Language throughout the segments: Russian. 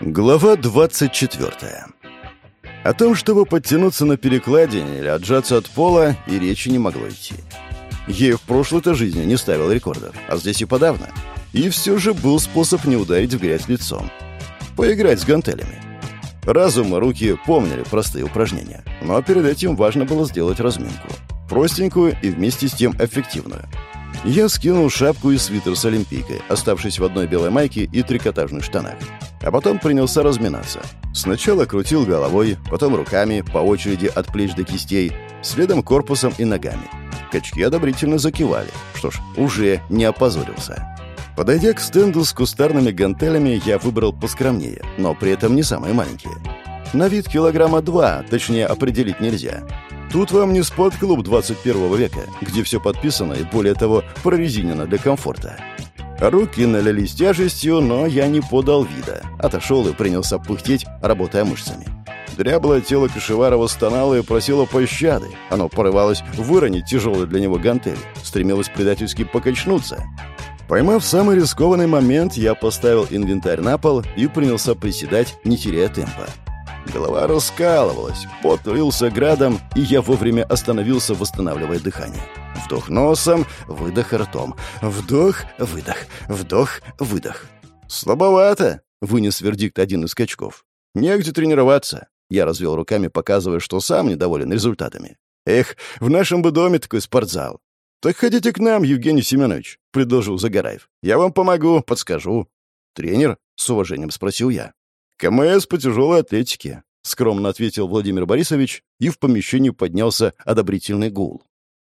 Глава 24. О том, чтобы подтянуться на перекладине или отжаться от пола, и речи не могло идти. И в прошлой-то жизни не ставил рекордов, а здесь и подавно. И все же был способ не ударить в грязь лицом. Поиграть с гантелями. Разум и руки помнили простые упражнения, но перед этим важно было сделать разминку. Простенькую и вместе с тем эффективную. Я скинул шапку и свитер с олимпийкой, оставшись в одной белой майке и трикотажных штанах. А потом принялся разминаться. Сначала крутил головой, потом руками, по очереди от плеч до кистей, следом корпусом и ногами. Качки одобрительно закивали. Что ж, уже не опозорился. Подойдя к стенду с кустарными гантелями, я выбрал поскромнее, но при этом не самые маленькие. На вид килограмма два, точнее определить нельзя. Тут вам не спорт-клуб 21 века, где все подписано и, более того, прорезинено для комфорта. Руки налились тяжестью, но я не подал вида. Отошел и принялся пыхтеть, работая мышцами. Дряблое тело Кашеварова стонало и просило пощады. Оно порывалось выронить тяжелый для него гантель, стремилось предательски покачнуться. Поймав самый рискованный момент, я поставил инвентарь на пол и принялся приседать, не теряя темпа. Голова раскалывалась, пот лился градом, и я вовремя остановился, восстанавливая дыхание. Вдох носом, выдох ртом. Вдох, выдох, вдох, выдох. «Слабовато», — вынес вердикт один из качков. «Негде тренироваться». Я развел руками, показывая, что сам недоволен результатами. «Эх, в нашем бы доме такой спортзал». «Так ходите к нам, Евгений Семенович», — предложил Загораев. «Я вам помогу, подскажу». «Тренер?» — с уважением спросил я. «КМС по тяжелой атлетике», — скромно ответил Владимир Борисович, и в помещении поднялся одобрительный гул.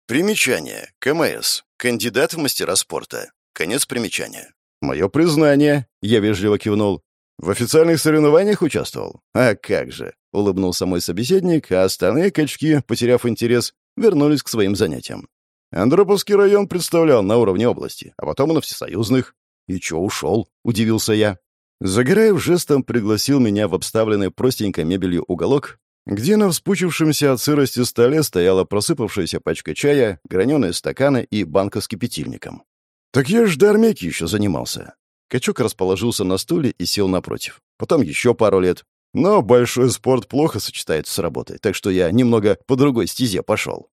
Примечание. КМС. Кандидат в мастера спорта. Конец примечания. «Мое признание», — я вежливо кивнул. «В официальных соревнованиях участвовал?» «А как же», — улыбнулся мой собеседник, а остальные качки, потеряв интерес, вернулись к своим занятиям. Андроповский район представлял на уровне области, а потом и на всесоюзных. «И чё, ушел?» — удивился я. Загораев жестом пригласил меня в обставленный простенькой мебелью уголок, где на вспучившемся от сырости столе стояла просыпавшаяся пачка чая, граненые стаканы и банка с кипятильником. «Так я ж до армейки еще занимался». Качок расположился на стуле и сел напротив. Потом еще пару лет. Но большой спорт плохо сочетается с работой, так что я немного по другой стезе пошел.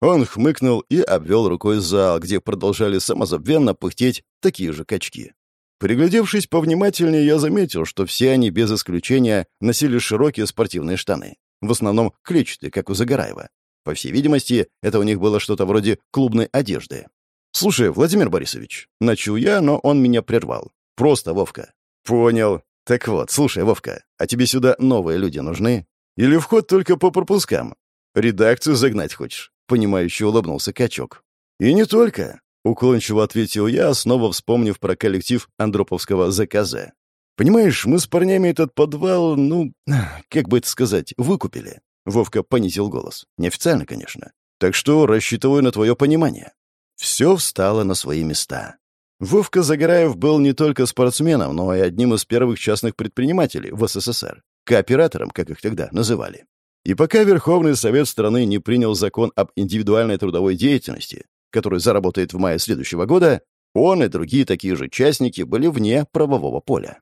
Он хмыкнул и обвел рукой зал, где продолжали самозабвенно пыхтеть такие же качки. Приглядевшись повнимательнее, я заметил, что все они без исключения носили широкие спортивные штаны. В основном клетчатые, как у Загораева. По всей видимости, это у них было что-то вроде клубной одежды. «Слушай, Владимир Борисович», — начал я, но он меня прервал. «Просто, Вовка». «Понял. Так вот, слушай, Вовка, а тебе сюда новые люди нужны? Или вход только по пропускам? Редакцию загнать хочешь?» — понимающе улыбнулся качок. «И не только. Уклончиво ответил я, снова вспомнив про коллектив Андроповского ЗКЗ. «Понимаешь, мы с парнями этот подвал, ну, как бы это сказать, выкупили». Вовка понизил голос. Неофициально, конечно. Так что рассчитываю на твое понимание. Все встало на свои места. Вовка Загораев был не только спортсменом, но и одним из первых частных предпринимателей в СССР. Кооператором, как их тогда называли. И пока Верховный Совет страны не принял закон об индивидуальной трудовой деятельности, который заработает в мае следующего года, он и другие такие же частники были вне правового поля.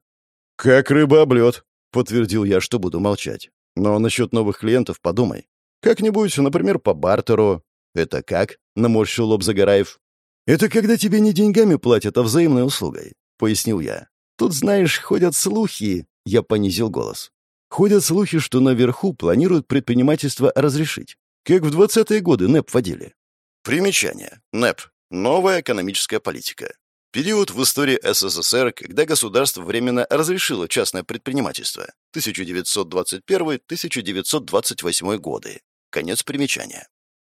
«Как рыба об лед», — подтвердил я, что буду молчать. «Но насчет новых клиентов подумай. Как-нибудь, например, по бартеру». «Это как?» — наморщил лоб Загораев. «Это когда тебе не деньгами платят, а взаимной услугой», — пояснил я. «Тут, знаешь, ходят слухи...» — я понизил голос. «Ходят слухи, что наверху планируют предпринимательство разрешить. Как в двадцатые годы НЭП вводили. Примечание. НЭП. Новая экономическая политика. Период в истории СССР, когда государство временно разрешило частное предпринимательство. 1921-1928 годы. Конец примечания.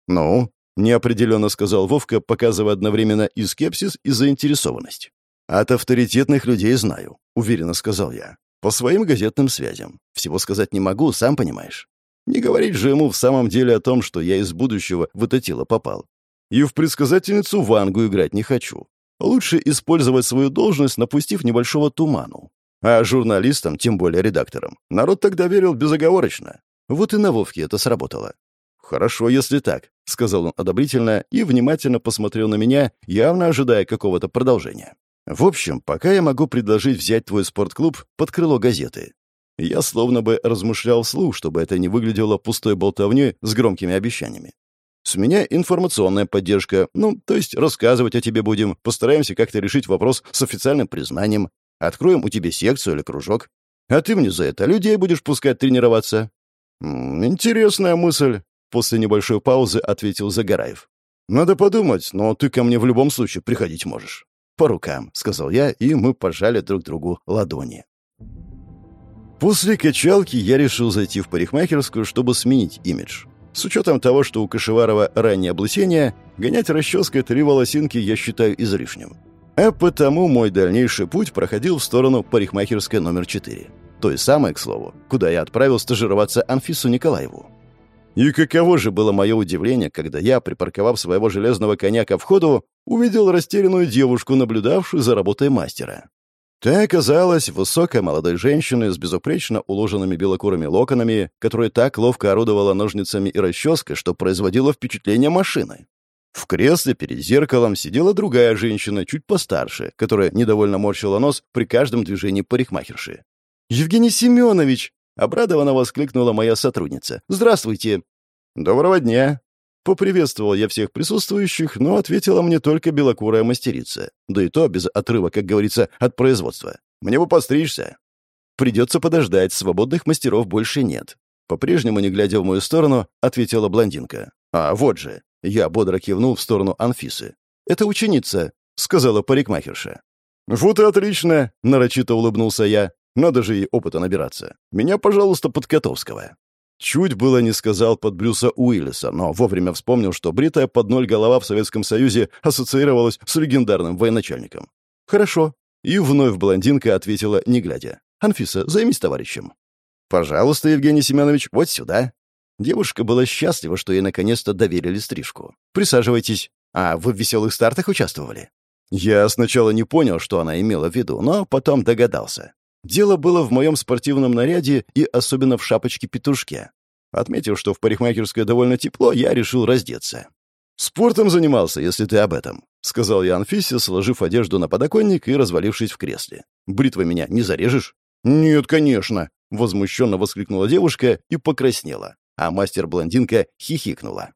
«Ну?» — неопределенно сказал Вовка, показывая одновременно и скепсис, и заинтересованность. «От авторитетных людей знаю», — уверенно сказал я. «По своим газетным связям. Всего сказать не могу, сам понимаешь. Не говорить же ему в самом деле о том, что я из будущего в это тело попал. И в предсказательницу Вангу играть не хочу. Лучше использовать свою должность, напустив небольшого туману. А журналистам, тем более редакторам, народ тогда верил безоговорочно. Вот и на Вовке это сработало. «Хорошо, если так», — сказал он одобрительно и внимательно посмотрел на меня, явно ожидая какого-то продолжения. «В общем, пока я могу предложить взять твой спортклуб под крыло газеты. Я словно бы размышлял вслух, чтобы это не выглядело пустой болтовней с громкими обещаниями. С меня информационная поддержка, ну, то есть рассказывать о тебе будем, постараемся как-то решить вопрос с официальным признанием, откроем у тебя секцию или кружок. А ты мне за это людей будешь пускать тренироваться. М интересная мысль, после небольшой паузы ответил Загораев. Надо подумать, но ты ко мне в любом случае приходить можешь. По рукам, сказал я, и мы пожали друг другу ладони. После качалки я решил зайти в парикмахерскую, чтобы сменить имидж. С учетом того, что у Кашеварова раннее облысение, гонять расческой три волосинки я считаю излишним. А потому мой дальнейший путь проходил в сторону парикмахерской номер 4. Той самой, к слову, куда я отправил стажироваться Анфису Николаеву. И каково же было мое удивление, когда я, припарковав своего железного коня ко входу, увидел растерянную девушку, наблюдавшую за работой мастера. Та оказалась высокой молодой женщиной с безупречно уложенными белокурыми локонами, которая так ловко орудовала ножницами и расческой, что производила впечатление машины. В кресле перед зеркалом сидела другая женщина, чуть постарше, которая недовольно морщила нос при каждом движении парикмахерши. «Евгений Семенович!» — обрадованно воскликнула моя сотрудница. «Здравствуйте!» «Доброго дня!» Поприветствовал я всех присутствующих, но ответила мне только белокурая мастерица. Да и то без отрыва, как говорится, от производства. Мне бы постричься. Придется подождать, свободных мастеров больше нет. По-прежнему, не глядя в мою сторону, ответила блондинка. А вот же. Я бодро кивнул в сторону Анфисы. «Это ученица», — сказала парикмахерша. «Вот и отлично», — нарочито улыбнулся я. «Надо же ей опыта набираться. Меня, пожалуйста, под Котовского». Чуть было не сказал под Брюса Уиллиса, но вовремя вспомнил, что бритая под ноль голова в Советском Союзе ассоциировалась с легендарным военачальником. «Хорошо». И вновь блондинка ответила, не глядя. «Анфиса, займись товарищем». «Пожалуйста, Евгений Семенович, вот сюда». Девушка была счастлива, что ей наконец-то доверили стрижку. «Присаживайтесь. А вы в веселых стартах участвовали?» Я сначала не понял, что она имела в виду, но потом догадался. Дело было в моем спортивном наряде и особенно в шапочке-петушке. Отметив, что в парикмахерской довольно тепло, я решил раздеться. «Спортом занимался, если ты об этом», — сказал я Анфисе, сложив одежду на подоконник и развалившись в кресле. «Бритвой меня не зарежешь?» «Нет, конечно», — возмущенно воскликнула девушка и покраснела, а мастер-блондинка хихикнула.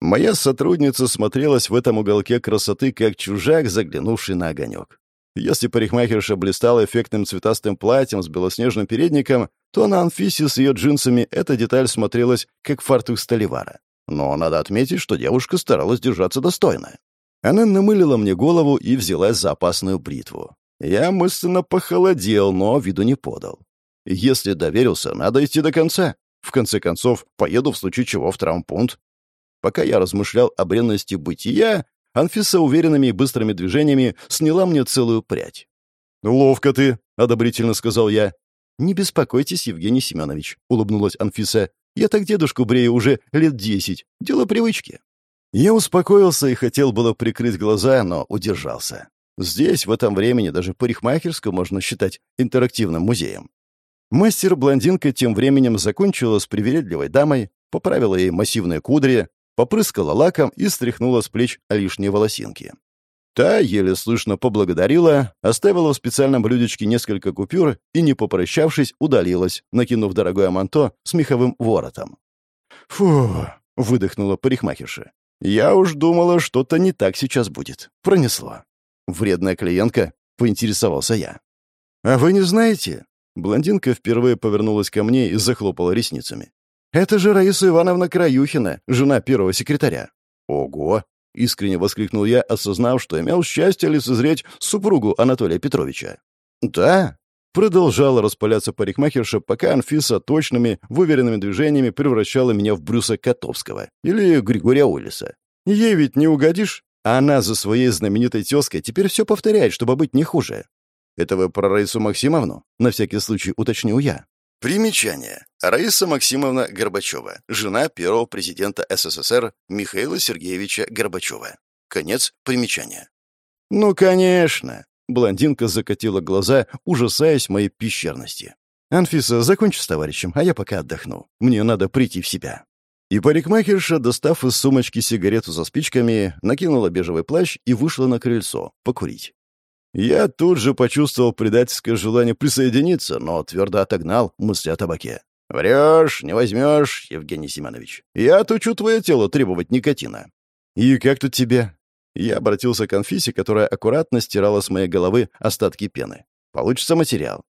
Моя сотрудница смотрелась в этом уголке красоты, как чужак, заглянувший на огонек. Если парикмахерша блистала эффектным цветастым платьем с белоснежным передником, то на Анфисе с ее джинсами эта деталь смотрелась, как фартук столевара. Но надо отметить, что девушка старалась держаться достойно. Она намылила мне голову и взялась за опасную бритву. Я мысленно похолодел, но виду не подал. Если доверился, надо идти до конца. В конце концов, поеду в случае чего в травмпункт. Пока я размышлял о бренности бытия, Анфиса уверенными и быстрыми движениями сняла мне целую прядь. «Ловко ты», — одобрительно сказал я. «Не беспокойтесь, Евгений Семенович», — улыбнулась Анфиса. «Я так дедушку брею уже лет десять. Дело привычки». Я успокоился и хотел было прикрыть глаза, но удержался. Здесь, в этом времени, даже парикмахерскую можно считать интерактивным музеем. Мастер-блондинка тем временем закончила с привередливой дамой, поправила ей массивные кудри, попрыскала лаком и стряхнула с плеч лишние волосинки. Та еле слышно поблагодарила, оставила в специальном блюдечке несколько купюр и, не попрощавшись, удалилась, накинув дорогое манто с меховым воротом. «Фу!» — выдохнула парикмахерша. «Я уж думала, что-то не так сейчас будет. Пронесло». «Вредная клиентка?» — поинтересовался я. «А вы не знаете?» Блондинка впервые повернулась ко мне и захлопала ресницами. «Это же Раиса Ивановна Краюхина, жена первого секретаря». «Ого!» — искренне воскликнул я, осознав, что имел счастье лицезреть супругу Анатолия Петровича. «Да?» — продолжала распаляться парикмахерша, пока Анфиса точными, выверенными движениями превращала меня в Брюса Котовского или Григория Уиллиса. «Ей ведь не угодишь?» А она за своей знаменитой тезкой теперь все повторяет, чтобы быть не хуже. «Это вы про Раису Максимовну?» — на всякий случай уточнил я. Примечание. Раиса Максимовна Горбачева, жена первого президента СССР Михаила Сергеевича Горбачева. Конец примечания. «Ну, конечно!» — блондинка закатила глаза, ужасаясь моей пещерности. «Анфиса, закончи с товарищем, а я пока отдохну. Мне надо прийти в себя». И парикмахерша, достав из сумочки сигарету со спичками, накинула бежевый плащ и вышла на крыльцо покурить. Я тут же почувствовал предательское желание присоединиться, но твердо отогнал мысли о табаке. «Врешь, не возьмешь, Евгений Семенович. Я отучу твое тело требовать никотина». «И как тут тебе?» Я обратился к Анфисе, которая аккуратно стирала с моей головы остатки пены. «Получится материал».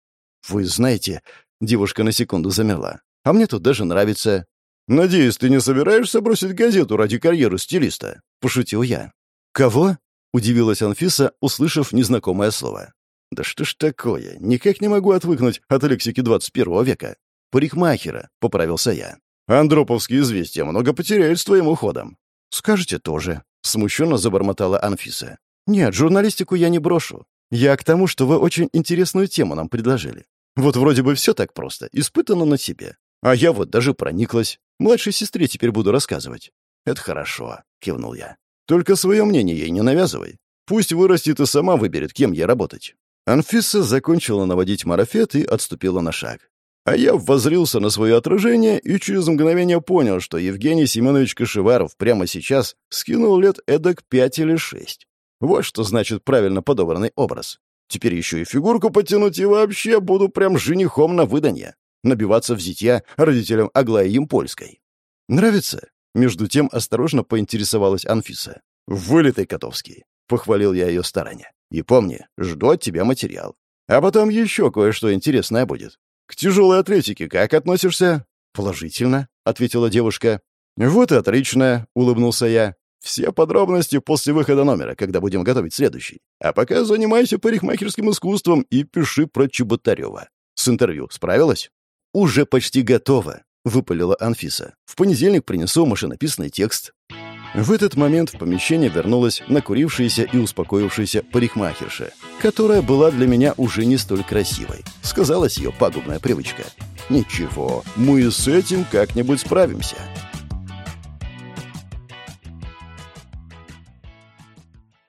«Вы знаете...» Девушка на секунду замерла. «А мне тут даже нравится». «Надеюсь, ты не собираешься бросить газету ради карьеры стилиста?» — пошутил я. «Кого?» — удивилась Анфиса, услышав незнакомое слово. «Да что ж такое? Никак не могу отвыкнуть от лексики 21 века. Парикмахера», — поправился я. «Андроповские известия много потеряют с твоим уходом». «Скажете тоже», — смущенно забормотала Анфиса. «Нет, журналистику я не брошу. Я к тому, что вы очень интересную тему нам предложили. Вот вроде бы все так просто, испытано на себе. А я вот даже прониклась. Младшей сестре теперь буду рассказывать». «Это хорошо», — кивнул я. «Только свое мнение ей не навязывай. Пусть вырастет и сама выберет, кем ей работать». Анфиса закончила наводить марафет и отступила на шаг. А я воззрился на свое отражение и через мгновение понял, что Евгений Семенович Кашеваров прямо сейчас скинул лет эдак пять или шесть. Вот что значит правильно подобранный образ. Теперь еще и фигурку подтянуть, и вообще буду прям женихом на выданье. Набиваться в зитья родителям Аглаи Емпольской. «Нравится?» Между тем осторожно поинтересовалась Анфиса. «Вылитый Котовский», — похвалил я ее старание. «И помни, жду от тебя материал. А потом еще кое-что интересное будет. «К тяжелой атлетике как относишься?» «Положительно», — ответила девушка. «Вот и отлично», — улыбнулся я. «Все подробности после выхода номера, когда будем готовить следующий. А пока занимайся парикмахерским искусством и пиши про Чеботарева. С интервью справилась?» «Уже почти готово», — выпалила Анфиса. «В понедельник принесу машинописный текст». В этот момент в помещение вернулась накурившаяся и успокоившаяся парикмахерша, которая была для меня уже не столь красивой. Сказалась ее пагубная привычка. «Ничего, мы с этим как-нибудь справимся».